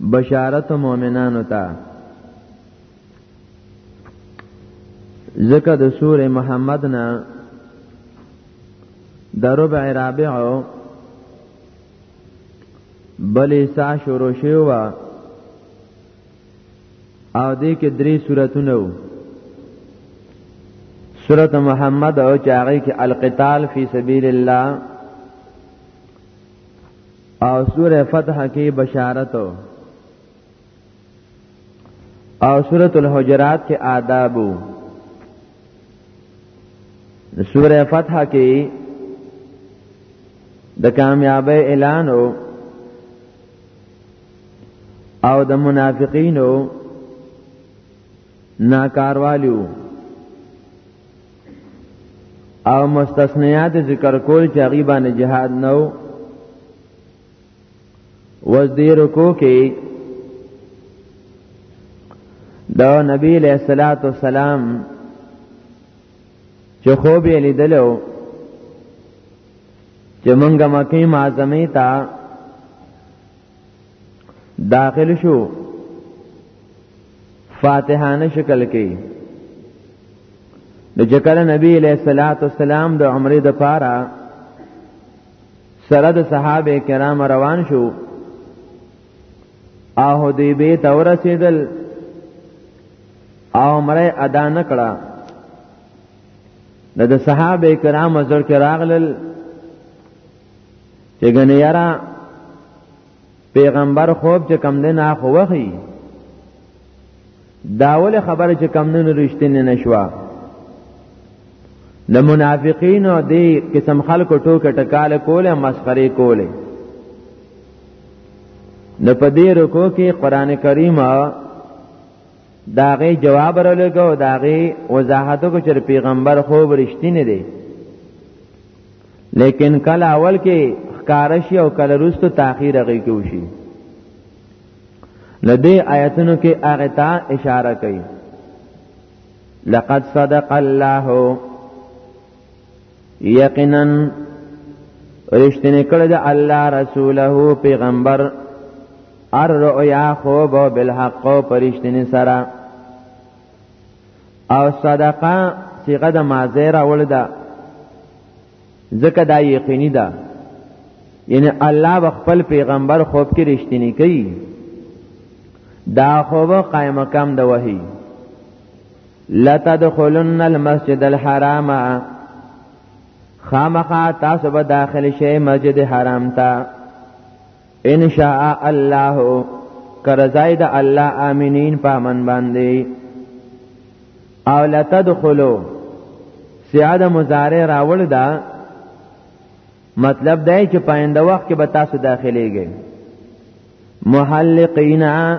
بشارت مؤمنانو ته ذکر د سوره محمد نه د ربع رابع بلې سا شروع شوی و او دې کې درې سوراتونه وو سورته محمد او چاغې کې القتال فی سبیل الله او سوره فتح کې بشارت او سوره الحجرات کې آداب سوره فتح کې د کامیابی اعلان او د منافقینو ناکاروالیو او مستثنیات ذکر کول چې هغه باندې جهاد نو وز دې رکو کې دا نبی علیہ الصلات والسلام چې خوب یې لیدلو چې مونږه مکه معظمه ته داخل شو فاتحانه شکل کې د جکل نبی علیہ الصلات والسلام د عمرې د پاره سره د صحابه کرام روان شو او دی به تور رسیدل او عمره ادا نکړه د صحابه کرام زر کې راغلل یګنه یارا پیغمبر خوب چې کم نه نه خوخی داول خبره چې کم نه رښتینه نشوا د منافقین او د قسم خلکو ټوکه ټکاله کوله مسخره کوله نو په دې رکو کې قران کریم داغه جواب ورلګو داغه وضاحت کو چې پیغمبر خو ورشتینه دی لیکن کله اول کې خکارشی او کله رستو تاخیر هغه کې وشي لدې آیتونو کې هغه ته اشاره کوي لقد صدق الله یقینا رشتنه کړه د الله رسوله پیغمبر الرؤيا خوب بالحق پرشتنه سره او صدقه صيغه د ماضی راول ده ځکه دا یقیني ده یعنی الله به خپل پیغمبر خوب کې رښتینی کوي دا خوب قائم مقام د وحی لتدخلن المسجد الحرام خامخا تاسو به داخل شئ مسجد حرام ته ان شاء الله کرزای د الله امینین په من باندې او لتدخلوا سیاد مضارع راول دا مطلب دی چې پاینده وخت کې به تاسو داخليږئ محلقینا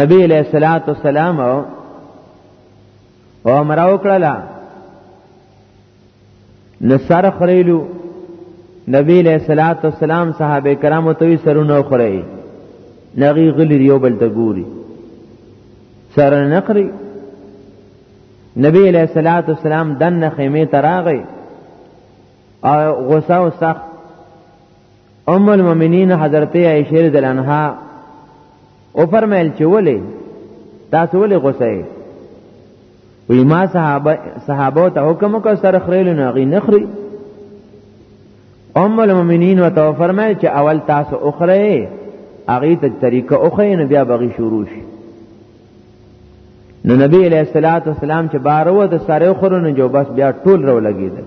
نبی علیہ الصلات والسلام عمر او کړلا نصر خریلو نبی علیہ الصلات والسلام صحابه کرامو ته سرونه خړی نغی غلی یو بل ته ګوري سر نقری نبی علیہ الصلات والسلام دنه خیمه تراغی او غوسه او سخت ام المؤمنین حضرت عائشه رضی الله عنها او فرمایل چې ولې تاسو ولې غوسه یې وی ما صحابه صحابه ته حکم وکړ سره خریل نه غي نخري ام المؤمنین وته فرمایل چې اول تاسو اخره اغه ته طریقه اخره نه بیا بغي شروع شي نو نبی علیہ الصلوۃ والسلام چې بارو د سره خورونه جو بس بیا ټول رو لګیدل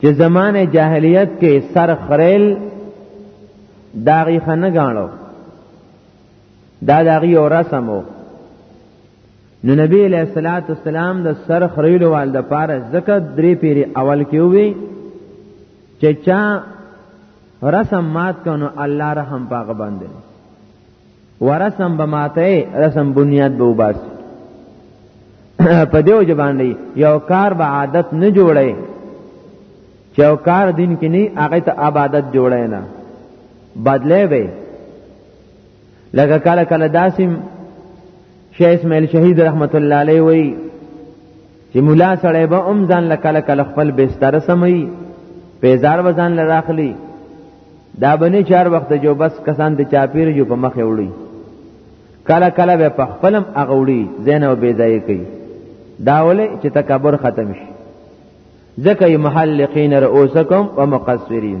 چې زمانه جاهلیت کې سر خریل داغي خنه غاڼو دا داغي او رسمو نو نبی علیہ الصلات والسلام د سر خریلو وال د پاره زکه درې پیری اول کې وی چې چا رسم مات کنو الله رحم پاغه باندې ورسم به ماته رسم بنیاد به وباس په دیو جبان دی یو کار به عادت نه جوړي چې یو کار دین کې نه هغه ته عبادت جوړي نه بدله به لکه کله کله داسم شیخ اسماعیل شهید رحمت الله علیه وی چې مولا سړی به هم ځان له کله کله خپل بستر سموي پیزار به ځان له راخلي دا بنې چار وخت جو بس کسان د چاپیر جو په مخې وړي کله کله به په خپلم هغه وړي زین او بیځای کوي دا ولې چې تکبر ختم شي ځکه یې محلقین رؤسکم ومقصرین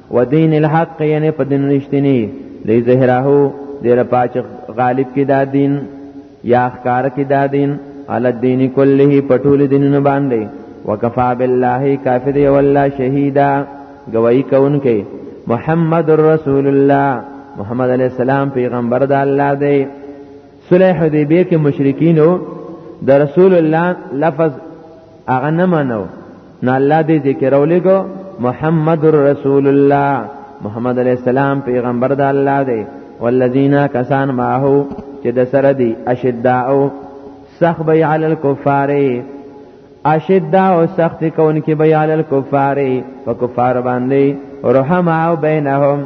ودین الحق یعنی په دین رښتینی لې زهراهو دیر پاچ غالب کی دا دین یا اخکار کی دا دین علی الدین کله پټول دینونه باندې وکفا بالله کافر یو الله شهیدا گواہی کوونکې محمد رسول الله محمد علی السلام پیغمبر د الله دی صلح حدیبیه کې مشرکینو د رسول الله لفظ هغه نه منو نه الله دې ذکر ولګو محمد رسول الله محمد علی السلام پیغمبر د الله دی والذین کسان معه چې د سره دی اشداء سخت بی علی الکفار اشداء سخت کون کې بی علی الکفار په کفار باندې رحمه بینهم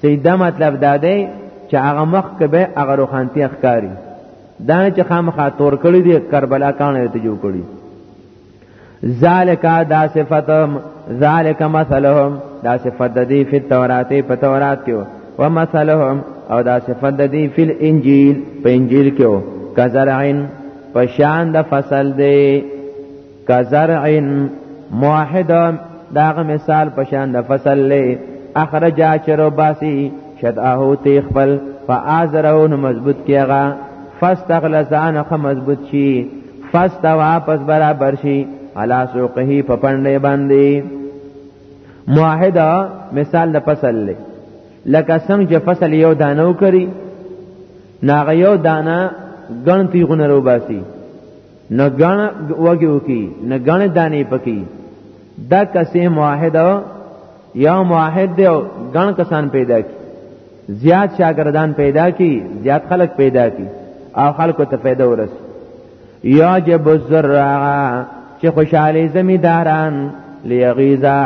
سیدا مطلب دا دی چې هغه مخ کې به هغه روخانتي ښکاری دا چې خامخا تور کړی دی کربلا کانه ته جوړ کړی ذالک دا صفتهم ذالک مثلهم دا صفت د دې په تورات په تورات کې او مثلهم او دا صفت د دې په انجیل په انجیل کې او کزرعن پشان د فصل دی کزرع موحد داغه مثال پشان د فصل له اخرج چرو باسی شدعه تی خپل فآزره نو مضبوط کیغا فاستغلسان خ مضبوط شي فاست واپس برابر شي علا سوقه په پندې باندې موحده مثال د فصل له لکه څنګه چې فصل یو دانو کری ناغه یو دانه ګڼ تیغونه روباسي نه غن وګیو کی نه غن دانې پکی دا کسې موحد یا موحد دی غن کسان پیدا کی زیات شاګردان پیدا کی زیات خلک پیدا کی او خلکو ته پیدا ورس یا جب الزراع چې خوشاله زمیداران لیغیزا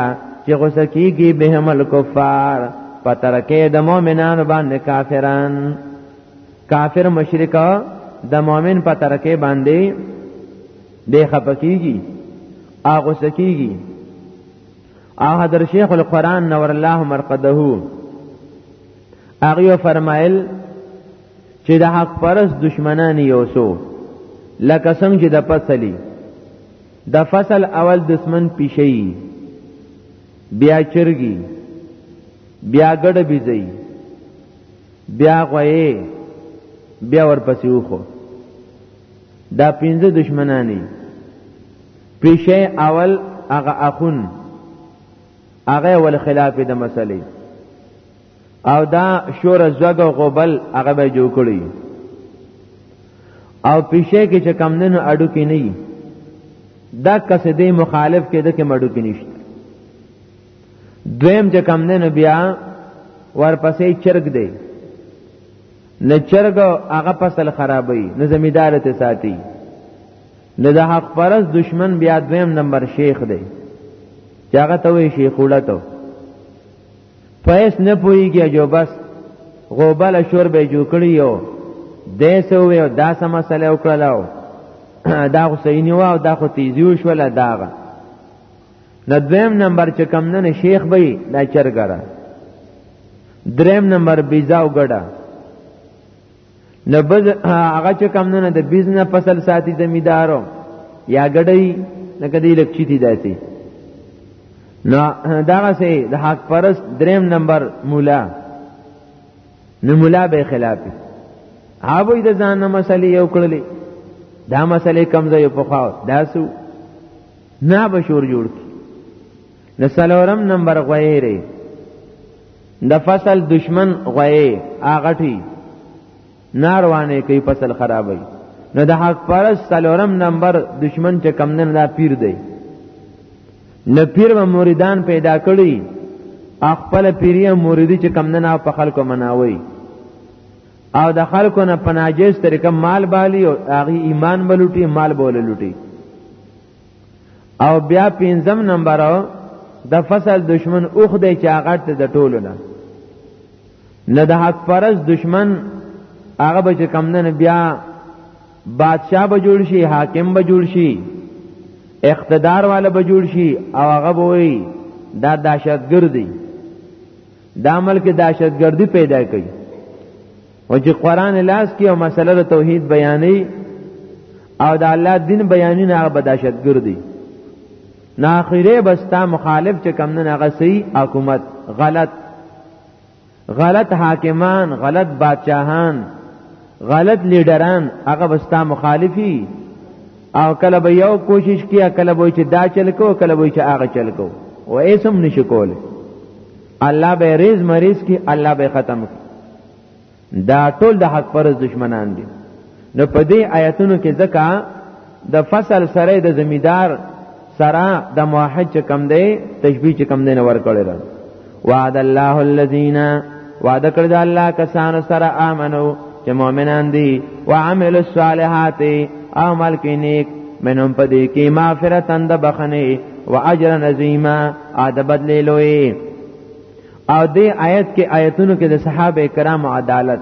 چې غوسه کیږي بهم الکفار پترکه د مؤمنانو باندې کافران کافر مشرک د مؤمن په ترکه باندې د خپکیږي اغه سکیږي اغه در شیخ القران نور الله مرقده اغه فرمایل چې د حق پرس دشمنان یوسو لکه څنګه چې د فصلی د فصل اول دشمن پیشي بیا چرګي بیا ګډه بيځي بیا غوي بیا ورپسې وخو دا پنځه دشمنانی پیشه اول هغه اخون هغه ول خلاف د مسلې او دا شور زوګ او غبل هغه به جوړ کړی او پیشه کې چې کم نن اډو کې نه دا کسې دې مخالف کې د کې مډو کې نشته دویم چې کم نه بیا ورپسې چرګ دی نه چرګ هغه فصل خرابوي نه زمیدار ته ساتي نه د حق پرس دشمن بیا دویم نمبر شیخ دی چې هغه ته وی شیخ ولته پیس نه پويږي جو بس غوبل شور به جو کړی یو دیسه وی او دا سم مسله وکړلاو دا خو سینیو او دا خو تیزیو شول داغه د دویم نمبر چې کم نه شیخ به دا چرګره دریم نمبر بیزا او ګډه نو بز هغه چې کم نه د بیزنه فصل ساتي زمیدارو یا ګډي نه کدی لکچی دي داسي نو دا سه د حق پرست دریم نمبر مولا نو مولا به خلاف هغه د ځان مسلې یو کړلې دا مسلې کمزې په خاو داسو نه به شور جوړ کی د سلورم نمبر غوی ری د فصل دشمن غوی آغټی ناروانه کوي فصل خرابوي نو د حق پرس سلورم نمبر دشمن چې کم نه دا پیر دی نه پیر و مریدان پیدا کړی خپل پیری مریدی چې کم نه په خلکو مناوي او د خلکو نه په ناجیز طریقه مال بالی او هغه ایمان بلوټي مال بوله لوټي او بیا پنځم نمبر د فصل دشمن اوخ دی چې هغه ته د ټولو نه نه د حق پرس دشمن هغه به چې کم نه بیا بادشاہ به جوړ شي حاکم به جوړ شي اقتدار والا به جوړ شي او هغه به وي دا دهشتګردي دا عمل کې دهشتګردي پیدا کوي او چې قران لاس کې او مسله د توحید بیانې او د الله دین بیانې نه هغه دهشتګردي نه اخیره بستا مخالف چې کم نه هغه سي حکومت غلط غلط حاکمان غلط بادشاهان غلط لیډران هغه بستا مخالفي او کله به یو کوشش کیا کله به چې دا چل کو کله به چې هغه چل کو او ایسم نشي کول الله به ریز مریض کی الله به ختم کی دا ټول د حق پرز دشمنان دي نو په دې آیتونو کې ځکه د فصل سره د زمیدار سره د موحد چې کم دی تشبیه چې کم دی نه ورکړی ده وعد الله الذین وعده کړی د الله کسانو سره امنو چې مؤمنان دي وعمل الصالحات عمل کې نیک منهم پدې کې مغفرت اند بخنه واجر عظیما اد بدلې لوی او دې آیت کې آیتونو کې د صحابه کرام عدالت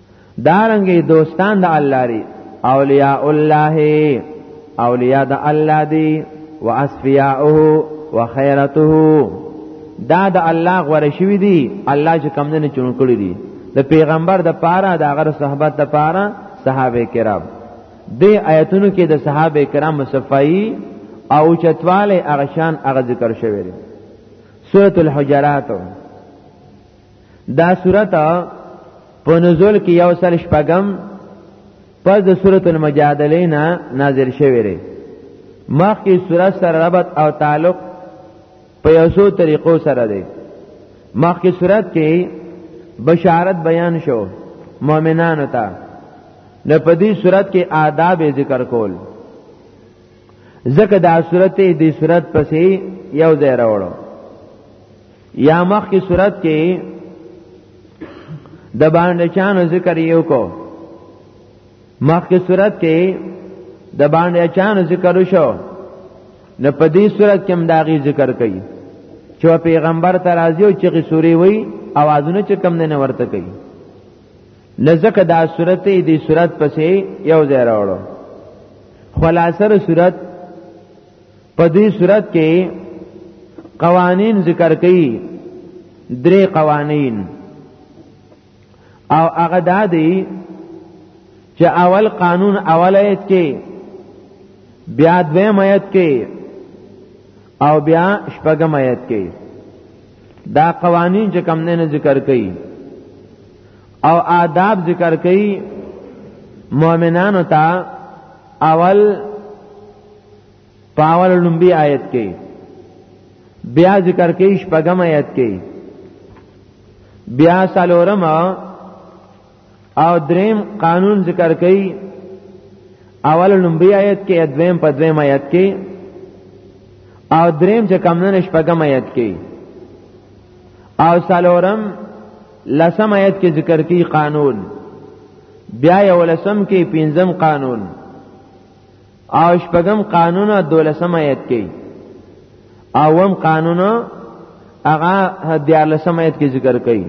دارنګي دوستان د دا الله ری اولیاء الله اولیاء د الله دی واسفیاءه وخیرته دا د الله غوړ شوی دی الله چې کم نه چون کړی دی د پیغمبر د پاره د هغه صحبت د پاره صحابه کرام د آیتونو کې د صحابه کرام صفائی او چتواله اغشان اغه ذکر شوی دی سورۃ الحجرات دا صورت په نزول کې یو سل شپږم پس د سورۃ المجادله نه نازل شوی دی مخکې صورت سره ربط او تعلق په یو څو طریقو سره دی مخکې صورت کې بشارت بیان شو مؤمنانو ته نو په دې صورت کې آداب ذکر کول ځکه دا صورت دې صورت پسې یو ځای راوړو یا مخ کی صورت کې د باندې چانو ذکر یو کو مخ کی صورت کې د باندې چانو ذکر شو نه په دې صورت کې هم داغي ذکر کوي چې پیغمبر ته راځي او چې سوري وي اوازونه چې کم نه ورته کوي لزکه دا صورت دې صورت پسې یو ځای راوړو خلاصره صورت په دې صورت کې قوانین ذکر کړي درې قوانین او هغه دا دی چې اول قانون اول ایت کې بیا دویم ایت کې او بیا شپږم ایت کې دا قوانین چې کم نه ذکر کړي او آداب ذکر کړي مؤمنانو ته اول پاول لمبی آیت کې بیا ذکر کې شپږم آیت کې بیا سالورم او دریم قانون ذکر کړي اول لومبي آیت کې ادویم په دویم آیت کې او دریم چې کم نه شپږم آیت کې او سالورم لسم آیت کې ذکر کړي قانون بیا یو لسم کې پنځم قانون او شپږم قانون او دولسم آیت کې اوم قانون هغه دیارلسم آیت کې ذکر کړي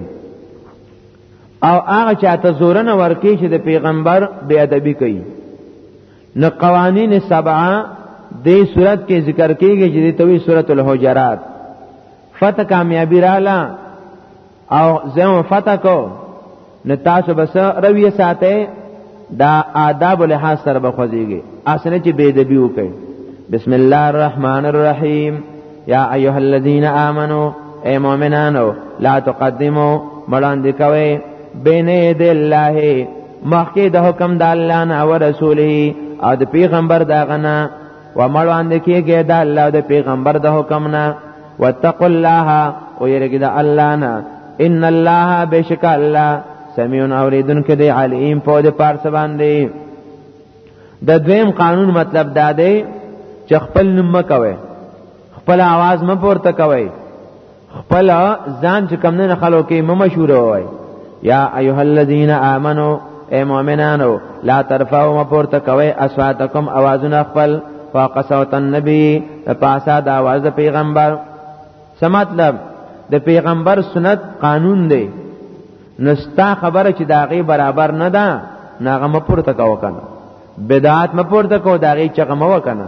او هغه چاته زورن ورکی چې د پیغمبر بی ادبی کوي نو قوانین سبعه د صورت کې ذکر کیږي چې د توي سورۃ الحجرات فتح کامیابی رااله او زمو فتح کو نو تاسو بس رویه ساته دا آداب له حاصل سره بخوځيږي اسنه چې بے دبی وکي بسم الله الرحمن الرحیم یا ایها الذین آمنو اے مؤمنانو لا تقدمو وړاندې کوي بین ید الله مخکې د حکم د الله نه او رسوله او د پیغمبر دا غنه ومړ باندې کېږي د الله د پیغمبر د حکم نه واتقوا الله او یریګه د الله نه ان الله بشک الله سمیع اوریدن کې دی علیم په د پارس باندې د دویم قانون مطلب دا دی چې خپل نوم مکوي خپل आवाज م پورته کوي خپل ځان چې کم نه خلکو کې ممشوره وای یا ایها الذین آمنو اے مؤمنانو لا ترفعوا مپورته کوي اصواتکم اوازونه خپل فوق صوت النبی پاسا د आवाज پیغمبر څه مطلب د پیغمبر سنت قانون دی نستا خبره چې داغه برابر نه ده ناغه مپورته کو کنه بدعات مپورته کو داغه چغه مو کنه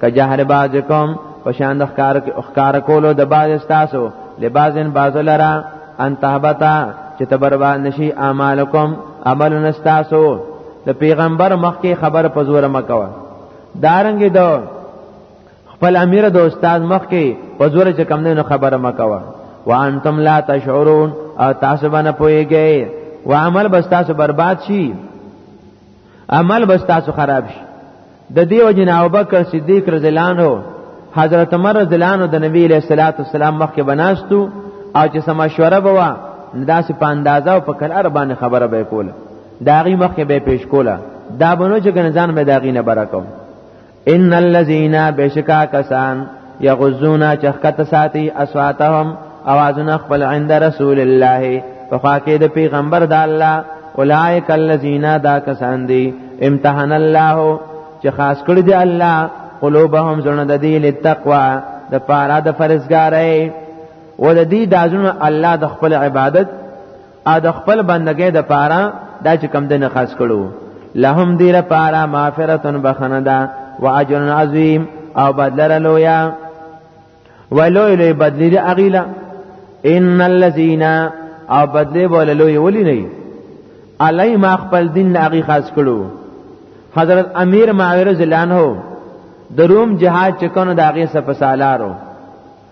که جهر بعضکم پشان د ښکار ښکار کولو د بعض استاسو لبازن بعض لرا ان تهبتا چې تبربان نشي اعمالکم عمل نستاسو د پیغمبر مخکې خبر په زور مکوه دارنګ د دا خپل امیر د استاد مخکې په زور چې کم نه خبره مکوه وانتم لا تشعرون او تاسو باندې پويږئ وعمل بس تاسو برباد شي عمل بس تاسو خراب شي د دې وجنه ابوبکر صدیق رضی الله عنه حضرت عمر رضی الله عنه د نبی له صلوات والسلام مخکې بناستو او چې سم مشوره بوا داسې په اندازه او په کلار باندې خبره به کوله داغي مخکې به پیش کوله دا بنو چې ګنزان مې داغي نه برکم ان الذين بشکا کسان یغزون چخکت ساتي اصواتهم اوازونه خپل عند رسول الله په خاکه د پیغمبر د الله اولائک الذین دا کسان دی امتحان الله چې خاص کړی دی الله قلوبهم زړه د دې لتقوا د پاره د فرزګارۍ و د دې دازونه الله د خپل عبادت ا د خپل بندګۍ د پاره دا چې کم دنه خاص کړو لهم دی را پاره مغفرتن بخنه ده و اجر عظیم او بدلر لویا ولوی لوی بدلی دی اغیلا ان الذين او بدلی بوله لوی ولی نه علی ما خپل دین اغي خاص کړو حضرت امیر معاویه ځلان هو د روم جهاد چکونو د هغه سپسالارو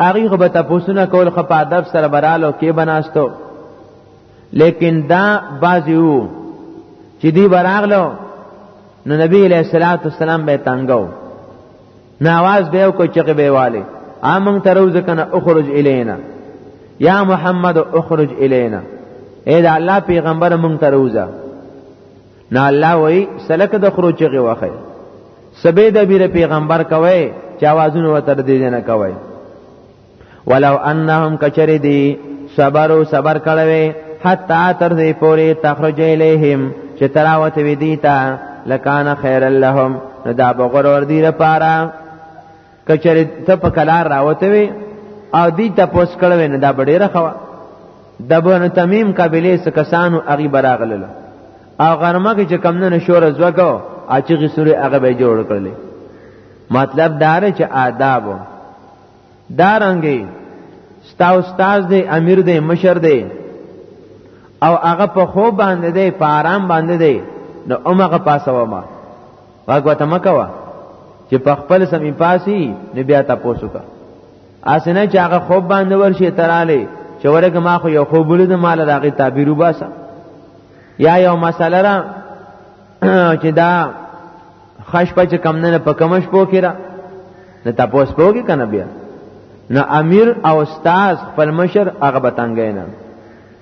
هغه غبت پوسونه کول خپ ادب سره برالو کې بناستو لیکن دا بازیو چې دی براغلو نو نبی علیہ الصلوۃ والسلام به تنگو نو आवाज به کو چغه به والي امن تروز کنه اخرج الینا یا محمد اخرج الینا اے دا الله پیغمبر مونږ تروزه نه الله وای سلک د خرو چغه وخه سبه د بیر پیغمبر کوي چې आवाजونه وتر دي نه کوي ولو انهم کچری دی صبر او صبر کړوي حتا تر دې پوري تخرج الیهم چې تراوت وی دیتا لکان خیر لهم دا بغور ور دی لپاره کچره ته په کلار راوته وي او دی ته پوس کړو نه دا ډیره خوا د بنو تمیم قبیله څخه کسانو اغي براغلل او غرمه کې چې کم نه شور زوګو اچغي سوري هغه به جوړ کړل مطلب دا رې چې آداب دا رنګي ستا استاد دی امیر دی مشر دی او هغه په خو باندې دی په آرام باندې دی نو اومغه پاسوما پاک وته مکوا چې په خپل سمې پاسي نه بیا تاسو کا اسنه چې هغه خوب باندې ورشي تراله چې ورګه ما خو یو خوب ولید مال راغی تعبیر وباسه یا یو مسله را چې دا خش په کم نه په کمش پو کړه نه تاسو پوګی کنه بیا نه امیر او استاد خپل مشر هغه بتانګی نه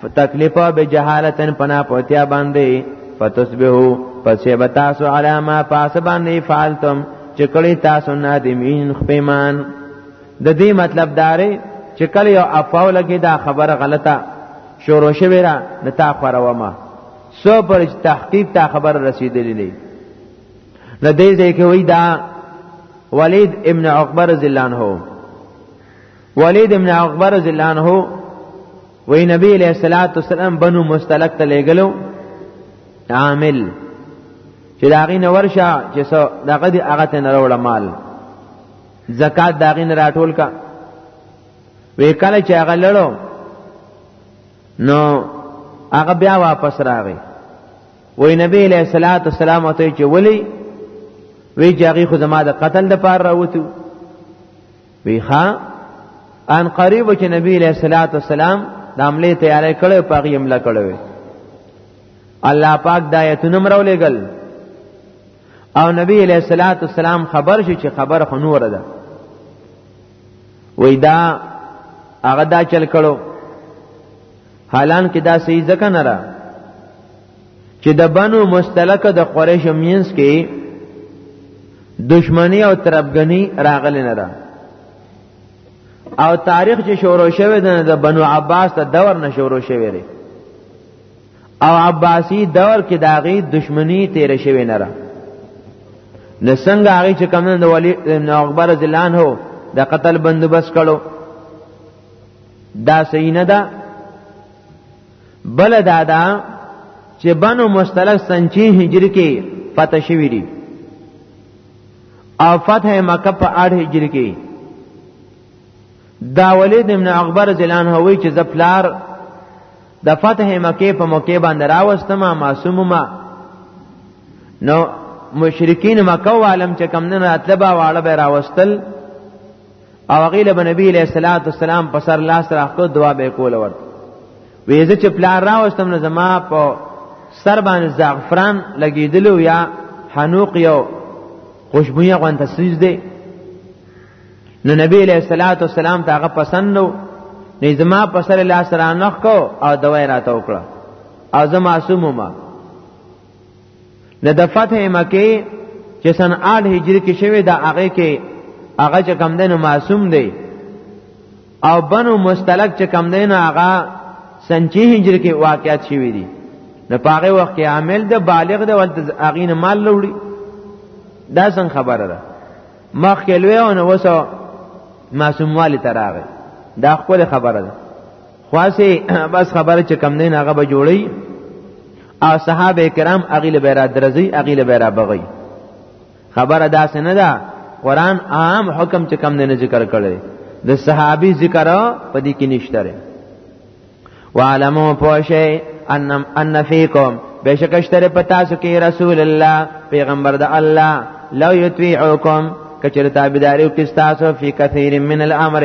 فتکلفا بجهالتن پنا پوتیا باندې فتصبحو پس به تاسو علامه پاس باندې فعلتم چې کړي تاسو نادمین خپېمان د دې مطلب داري چې کله یو افاو لګي دا خبره غلطه شروع شوی را نه تا خوروما سو پر تحقیق تا خبر رسیدلې نه نه دې ځکه وای دا ولید ابن عقبه رضی الله عنه ولید ابن عقبه رضی الله عنه وی نبی علیہ الصلوۃ والسلام بنو مستلق ته لګلو عامل چې داغې نه ورشه چې سو دغه دی هغه ته نه وروړه مال زکات داغې نه راټول کا وی کله چې هغه لړو نو هغه بیا واپس راغی وی نبی علیہ الصلوۃ والسلام ته چې ولی وی چې هغه خو زما د قتل د پار راوته ویخا ان قریب چې نبی علیہ الصلوۃ والسلام د عملې تیارې کړو پاغي عمله کړو الله پاک د آیتونو مرولېګل او نبی علیہ الصلوۃ والسلام خبر شي چې خبر خنور ده وې دا هغه دا چل کړو حالان کې دا صحیح ځکه نه را چې د بنو مستلق د قریش مینس کې دشمنی او تربګنی راغلی نه ده او تاریخ چې شروع شوی ده د بنو عباس ته دور نه شروع شوی دی او عباسی دور کې داغي دشمنی تیر شوی نه ده نو څنګه هغه چې کوم د ولی ابن اکبر ځلان هو د قتل بندوبست کړو دا صحیح نه ده بل دا دا چې بنو مستلق سنچی هجری کې فتح شوی دی او فتح مکه په 8 هجری کې دا ولید ابن اکبر زلان هوی چې زپلار د فتح مکه په موقع باندې راوستم معصوم ما نو مشرکین مکه عالم چې کم نه راتلبا واړه به راوستل او هغه له نبی علیہ الصلوۃ والسلام په سر لاس راخو دعا به کول ورته ویزه چې پلار راوستم نه زما په سر باندې زعفران لګیدلو یا حنوق یو خوشبویا غون تسریز دی نو نبی علیہ الصلوۃ والسلام ته هغه پسند نو نه زما په سر لاس رانخ کو او دوای راته وکړه او زما معصوم ما نه د فتح مکه چې سن آل هجری کې شوی دا هغه کې هغه چې کم دینو معصوم دی او بنو مستلق چې کم دینو هغه سن 6 هجری کې واقعات شوی دی نه پاره وخت کې عامل د بالغ د ولت اغین مال لوړي دا څنګه خبره ده مخ کې لوی او نو وسو معصوم والی تراغه دا خپل خبره ده خاصه بس خبره چې کم نه هغه به جوړي او صحابه کرام اغیل بیره درځي اغیل بیره بغي خبره داسې نه ده قران عام حکم چې کم نه ذکر کړي د صحابي ذکر په دې کې نشته لري وعلمو پوشه انم ان فیکم بشکشتر پتا سو کې رسول الله پیغمبر د الله لو یتویعکم کچر تابیداری او کستاسو فی کثیر من الامر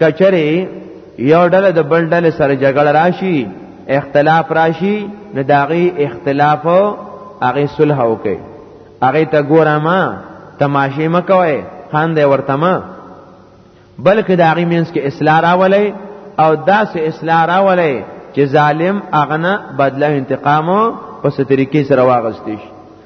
کچره یو ډله د بل ډله سره جګړه راشي اختلاف راشي نه داغي اختلاف او هغه صلح وکي هغه ته ګوره ما تماشې مکوي خان دی ورته ما بلکې داغي مینس کې اصلاح راولي او داس اصلاح راولي چې ظالم اغنه بدله انتقام په ستريکي سره واغستې شي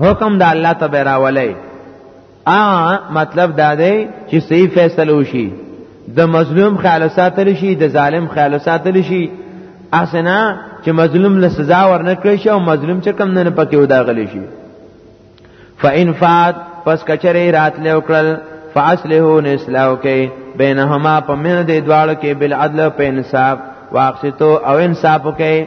حکم د الله ته راولې ا مطلب دا دی چې صحیح فیصله وشي د مظلوم خیال ساتل شي د ظالم خیال ساتل شي اسنه چې مظلوم له سزا ورنه کړی شي او مظلوم چې کم نه پکې وداغلی شي فإن فات پس کچره رات له وکړل فاصله نسلاو کې بینهما پمن دې دواړو کې بالعدل په انصاف واقسطو او انصاف کې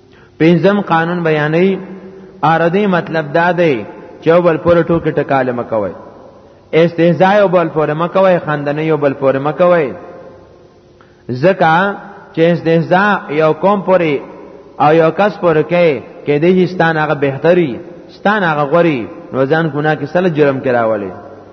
پنځم قانون بیانې اردی مطلب دا دی چې بل پر ټوکی ټکاله مکوي استهزاء او بل پر مکوي خندنه یو بل پر مکوي زکه چې استهزاء یو کوم پرې او یو کس پر کې کې دې ستان هغه بهتري ستان هغه غوري نو ځان ګناه کې سره جرم کراولي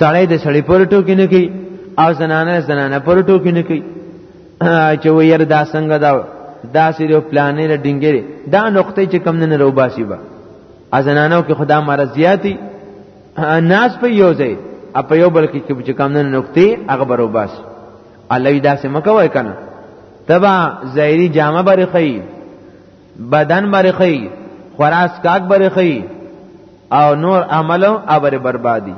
سړی د سړی پر ټوکی نه کوي او زنانه زنانه پر ټوکی نه کوي چې وير دا څنګه دا دا سیرو پلانې له ډینګری دا نقطه چې کم نه روباسي با ازنانو کې خدا مرز زیاتی ناس په یو ځای اپ یو بل کې چې کم نه نقطه هغه بروباس الله دا سم کوي کنه تبا زایری جامه برخی بدن مرخی خراس کاک برخی او نور عملو ابر بربادی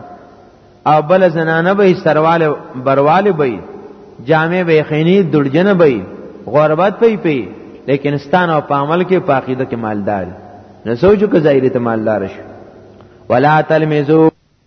او بل زنانه به سروال بروال به جامع به خینی دړجن به غربت پی پی لیکن ستان او په عمل کې په عقیده کې مالدار نه سوچو که ظاهری ته مالدار شي ولا تلمزو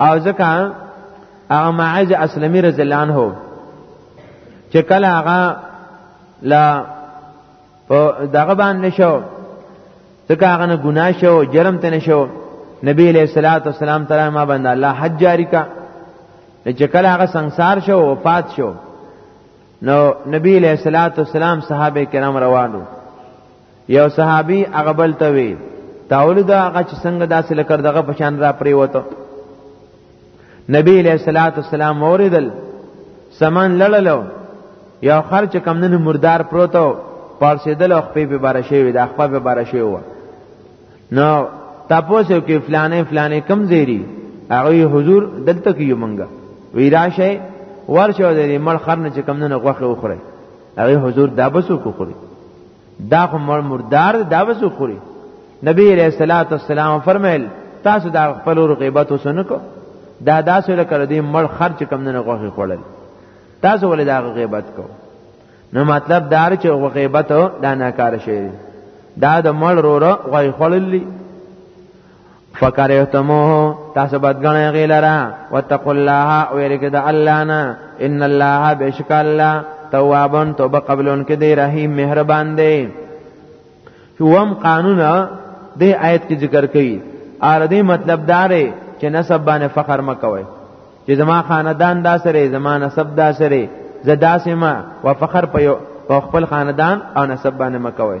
او ځکه هغه معاذ اسلمي رضی الله عنه چې کله هغه لا دغه باندې شو ځکه هغه نه ګناه شو جرم ته نشو نبی علیہ الصلوۃ والسلام تعالی ما باندې الله حج جاری کا چې کله هغه ਸੰسار شو وفات شو نو نبی علیہ الصلوۃ والسلام صحابه کرام روانو یو صحابي هغه بل ته وی تاول دا هغه چې څنګه داسې لکر دغه پشان را پری وته نبی علیہ الصلوۃ والسلام اوریدل سامان لړلو یو خر چې کم نن مردار پروتو پارسیدل او خپې به بار شي د خپې به بار شي و نو تاسو کې فلانه فلانه کم زیری هغه حضور دلته کې یو منګه ویراشه ورشه د مړ خر نه چې کم نن غوخه وخره هغه حضور دا بسو کو خوري دا خو مر مردار دا بسو خوري نبی علیہ الصلوۃ والسلام فرمایل تاسو دا خپل غیبت وسنه کو دا داسې لکه دې مړ خرچ کم نه غوخي خړل تاسو ولې دا غیبت کو نو مطلب دا چې غیبت دا نه کار شي دا د مړ رورو غوي خړللی فکرهتموه تاسو بدګنه غیلرا وتقوا الله او یریګه د الله نه ان الله بشک الله توابن توبه قبلون کې دی رحیم مهربان دی شوم قانون د آیت کې ذکر کړي ار دې مطلب دار چې نسب باندې فخر مکوي چې زما خاندان دا سره زما نسب دا سره زدا سما و فخر په خپل خاندان او نسب باندې مکوي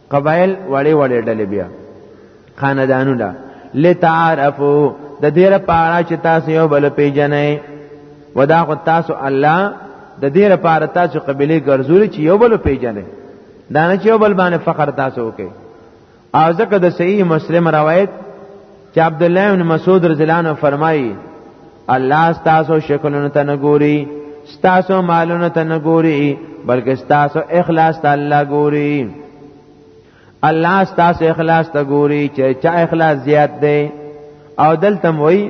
قبایل وړې وړې ډلې بیا خاندانونه لتعارفو د دې لپاره چې تاسو یو بل پیژنئ ودا خو تاسو الله د دې لپاره تاسو قبيله ګرځول چې یو بل پیژنئ دا نه چې یو بل باندې فخر تاسو وکړي او ځکه د صحیح مسلم روایت چې عبد الله بن مسعود رضی الله عنه فرمایي الله ستاسو شکلونو ته نګوري ستاسو مالونو ته نګوري بلکې ستاسو اخلاص ته الله ګوري الله ستاسو اخلاص ته ګوري چې چا اخلاص زیات دی او دلته وای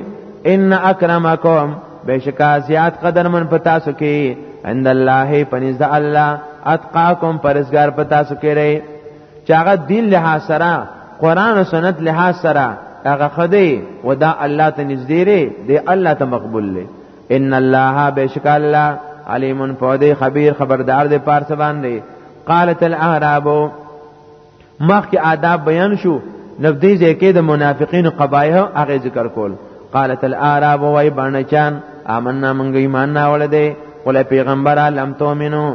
ان اکرمکم بشکا زیات قدر من پتا سو کې عند الله پنځ الله اتقاکم پرزګار پتا سو کې چې هغه دین له سره قران او سنت له سره هغه خدای و دا الله ته نږدې دی دی الله ته مقبول لې ان الله بشک الله علیم فودی خبیر خبردار دی پارس باندې قالت الاعراب مخکې آداب بیان شو نبدی ځکه د منافقین قبایح هغه ذکر کول قالت الاعراب وای بانچان آمنا من ایمان نه ولده قل پیغمبر لم تؤمنو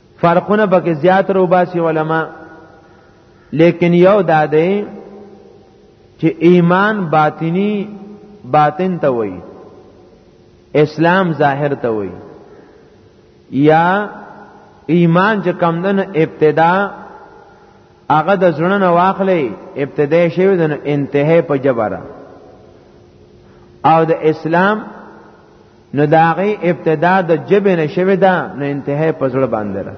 فرقونه پکې زیات رو باسي علما لیکن یو دا دی چې ایمان باطنی باطن ته وایي اسلام ظاهر ته وایي یا ایمان چې کم دن ابتدا هغه د زړه نه واخلې ابتدا شوی د انتهای په جبره او د اسلام نو داغه ابتدا د جبه نشوي دا نو انتهای پزړه باندې را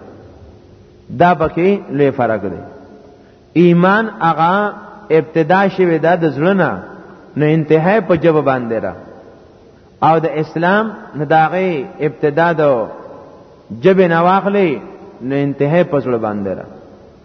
دا پکې لوی فرق دی ایمان هغه ابتدا شوی دا د زړه نه نو انتهای په جبه باندې را او د اسلام نو داغه ابتدا د جبه نواخلې نو انتهای پزړه باندې را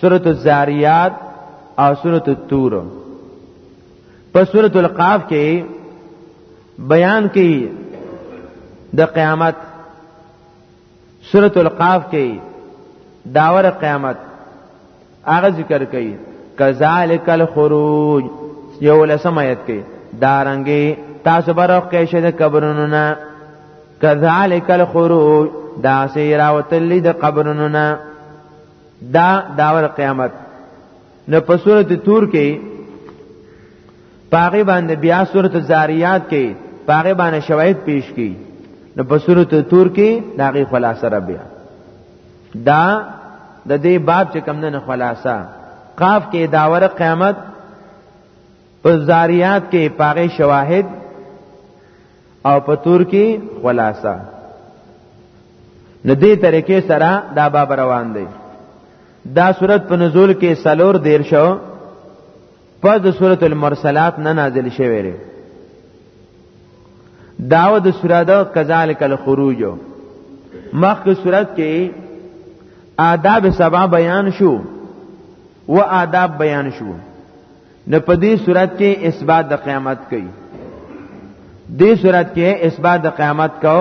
سورۃ الزاریات او سورۃ الطور په سورۃ القاف کې بیان کې د قیامت سورۃ القاف کې داور قیامت هغه ذکر کوي کذالک الخروج یو لسم آیت کې دارنګي تاسو برخ کې شه د قبرونو نه کذالک الخروج دا سیراوتلی د قبرونو نه دا داول قیامت نو په صورت تور کې پاغه باندې بیا صورت زاریات کې پاغه باندې شواهد پیش کړي نو په صورت تور کې داغي خلاصه را بیا دا د دې باب چې کم نه خلاصه قاف کې داور قیامت په زاریات کې پاره شواهد او په تور کې خلاصه نو دې طریقې سره دا باب روان دی دا صورت په نزول کې سلور دیر شو پس د صورت المرسلات نه نازل شوی دی داو د صورت کذالک الخروج مخک صورت کې آداب سبا بیان شو و آداب بیان شو نه په دې صورت کې اثبات د قیامت کوي دې صورت کې اثبات د قیامت کو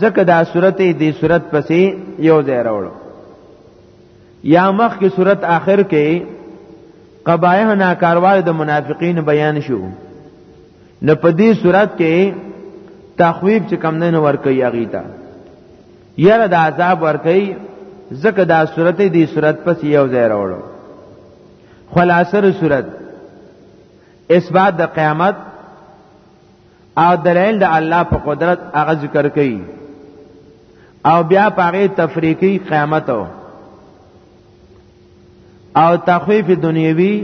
زکه دا صورت دې صورت پسې یو ځای راوړو یا مخ کې صورت آخر کې قبایح ناکاروال د منافقین بیان شو نه په دې صورت کې تخویب چې کم نه ور کوي اغه تا یره د عذاب ور کوي زکه دا صورت دې صورت پسې یو ځای راوړو خلاصره صورت اثبات د قیامت او دلیل د الله په قدرت هغه ذکر کړي او بیا پاره تفریقی قیامت او او تخویف دنیوی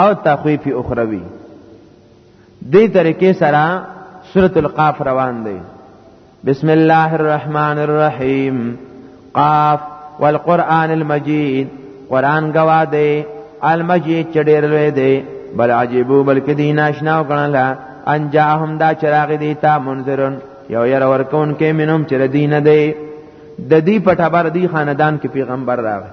او تخویف اخروی دې طریقې سره سورۃ القاف روان دی بسم الله الرحمن الرحیم قاف والقران المجید قران گواه دی المجید چډیر لوی دی بل عجیبو بلکې دی ناشنا وکړل ان جاءهم دا چراغ دی تا منذرن یو ير ورکون کې منهم چر دین دی د دې پټبر دی خاندان کې پیغمبر راغی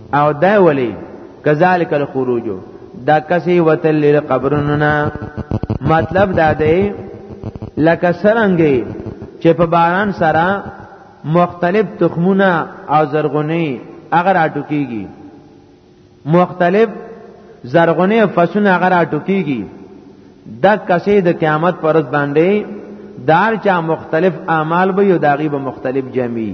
او دا ولی کذالک الخروج دا کسي وتل لري قبرونو نه مطلب دا دی لکه سرنګي چې په باران سره مختلف تخمونه او زرغونی اگر اټو کیږي مختلف زرغونی فصلونه اگر اټو کیږي د کسې د قیامت پر ورځ باندې دار چا مختلف اعمال به یو داغي به مختلف جمعي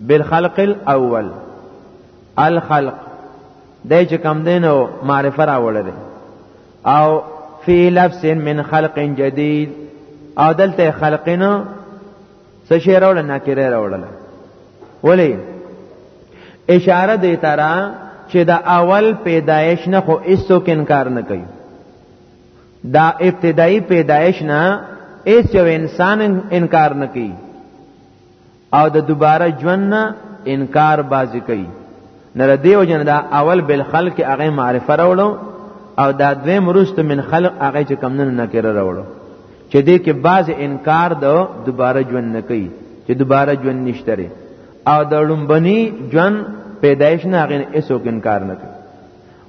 بالخلق الاول الخلق دای چې کم دینو معرفه راوړل او فی لفظ من خلق جدید او دلته خلقنا څه شی راوړل نکره راوړل ولی اشاره دی ترا چې دا اول پیدایش نه خو ایسو انکار نه کوي دا ابتدایي پیدایش نه ایس یو انسان انکار نه کوي او د دوباره ژوند نه انکار بازی کوي نه د دیو جن دا اول بل خلق هغه معرفه راوړو او دا دوی مرست من خلق هغه چې کم نه نه کړه راوړو چې دې کې باز انکار دو دوباره ژوند نه کوي چې دوباره ژوند نشته او د لومبني ژوند پیدایش نه هغه هیڅوک انکار نه کوي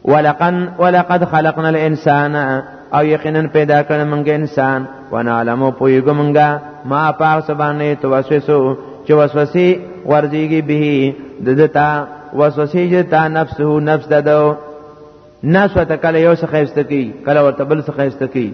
ولقن ولقد خلقنا الانسان او یقینا پیدا کړ موږ انسان ونعلم پویګو موږ ما پاک سبانه تو وسوسو چې وسوسه ورځيږي به ددتا وسوسه چې تا نفسه نفس ددو ناس وته کله یو څه خېسته کی کله ورته بل څه خېسته کی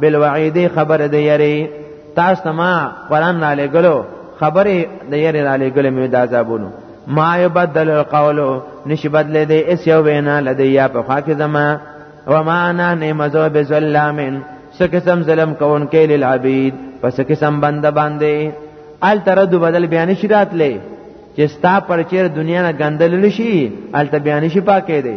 بالوعید خبر د یری تاسو ته ما قران را لګلو خبره د یری را لګلې مې د عذابونو ما یبدل القول نشي بدلې دې اس یو وینا لدی یا په خاک زما وما انا نمزو بظلامن سکسم ظلم کون کې للعبید پس کسم بنده باندې ال تر دو بدل بیان شي راتلې چې ستا پرچیر دنیا نه غندل شي ال ته بیان شي پاکې دی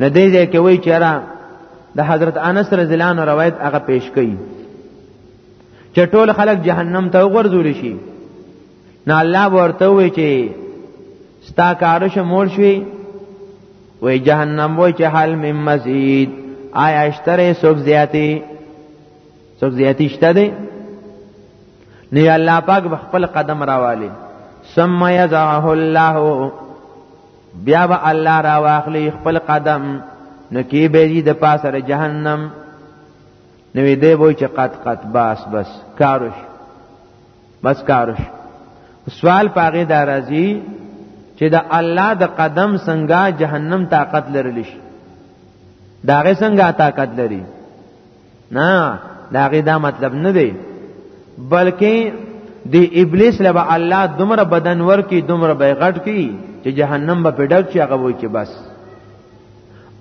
نه دی ځای کې وایي چې را د حضرت انس رضی الله عنه روایت هغه پیش کړي چې ټول خلک جهنم ته وغورځول شي نه الله ورته وایي چې ستا کارش مول شوی وای جهنم وای چې حل من مزید آیا اشتره سوک زیاتی سوک زیاتی شته دی نه الله پاک خپل قدم راوالی ثم یزعه الله بیا به الله را واخلی خپل قدم نو کی به دي د پاسه د جهنم نو دې وای چې قط قط باس بس کاروش بس کاروش سوال پاغه دارازي چې د الله د قدم څنګه جهنم طاقت لرلی شي داغه څنګه طاقت لري نه دا غي دا مطلب نه دی بلکې د ابلیس لبا الله دومره بدن ور کی دومره بیغټ کی چې جهنم به پډک چې هغه وای چې بس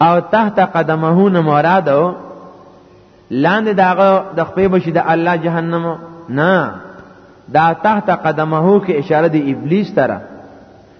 او تحت قدمه نه مراد لاندې داغه د خپې بشي د الله جهنم نه دا تحت قدمه کې اشاره د ابلیس تره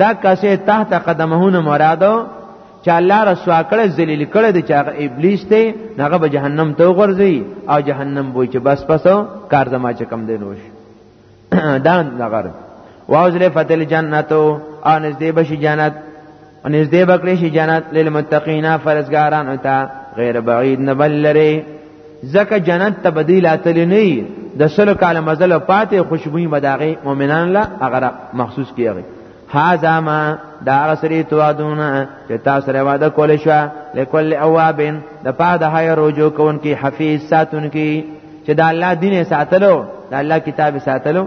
دا کسه تحت قدمهونه مرادو چې الله رسوا کړي ذلیل کړي د چا ابلیس ته هغه به جهنم ته ورځي او جهنم بوي چې بس پسو کار زما چې کم دی نوش دا نغر واوزل فتل جنتو او نزدې بشي جنت او نزدې بکړي شي جنت للمتقین فرزګاران او تا غیر بعید نه بل لري زکه جنت ته بدیل اتل نه د سلو کال مزل پاتې خوشبوئی مداغه مؤمنان لا هغه مخصوص کیږي هاذا ما دا غسری توادون چې تاسو سره وعده کول شو لکل اوابن د پاد هاي رجوع کون کی حفیظ ساتون کی چې د الله دین ساتلو د الله کتاب ساتلو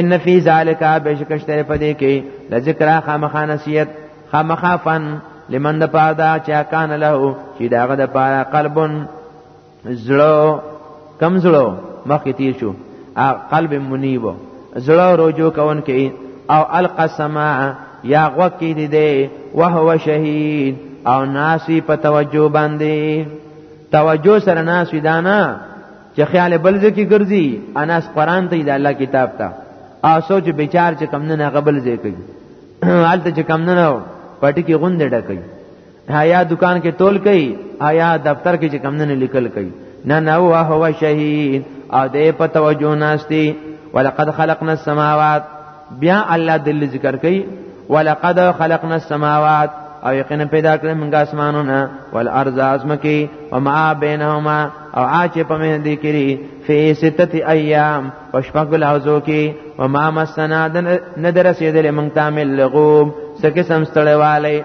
ان فی ذالک بشکشتر پدې کې لذکر خامخا نصیحت خامخا فن لمن د پاره دا چا کان له چې داغه د پاره قلبن زړه کم زړه مخکې تیر شو قلب منیب زړه رجوع کون کې او القسم یا غوکی دی دی وهو شهید او ناسی په توجه باندې توجه سره ناسی دانا چې خیال بل ځکه ګرځي اناس قران ته د الله کتاب ته او سوچ بچار چې کم نه غبل ځای کوي حالته چې کم نه پټی کې غوند ډکې حیا دکان کې تول کوي حیا دفتر کې چې کم نه لیکل کوي نه نه هو هو شهید او دې په توجه ناشتي ولقد خلقنا السماوات بیا الله دل ذکر کوي ولقد خلقنا السماوات او یقینا پیدا کړم موږ اسمانونه والارض ازمکی وما بینهما او عاچ په من دي کړي فی سته ایام پشپغل اوزو کې وما مسنا ندر رسیدل موږ تعمل لغوم سکه سمستړواله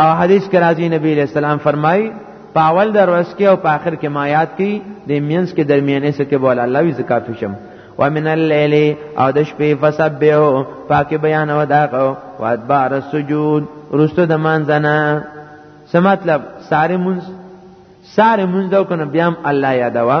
او حدیث کې راځي نبی علیہ السلام فرمایي په اول دروس کې او په آخر کې ما یاد کی د مینس کې درمیانې څه کې بول الله وی زکافی شم ومن الليل او د شپې فسبحو پاک بیان او داغو وادبار السجود رستو د مانځنه څه مطلب ساره مونږ ساره مونږ دا کنه بیا هم الله یادوا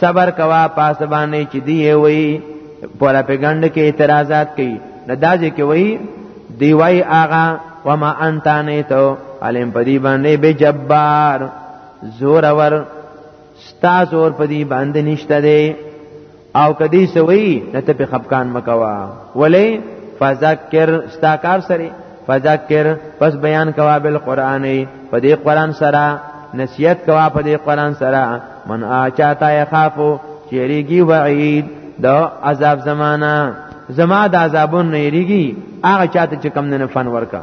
صبر کوا پاس باندې چې دی وی پروپاګاندا کې اعتراضات کوي نه داځي کې وی دی وی آغا وما انت نه ته علم پدی باندې به جبار زور اور ستا زور پدی باندې نشته دی او کدی سوی نته په خفقان مکوا ولی فذکر ستا کار سره فذکر پس بیان کوا بل قرآنی په دې قرآن سره نصیحت کوا په دې قرآن سره من آچاتا یخافو چیریږي وعید د عذاب زمانہ زما د عذابون نه یریږي هغه چاته چې کم نه فن ورکا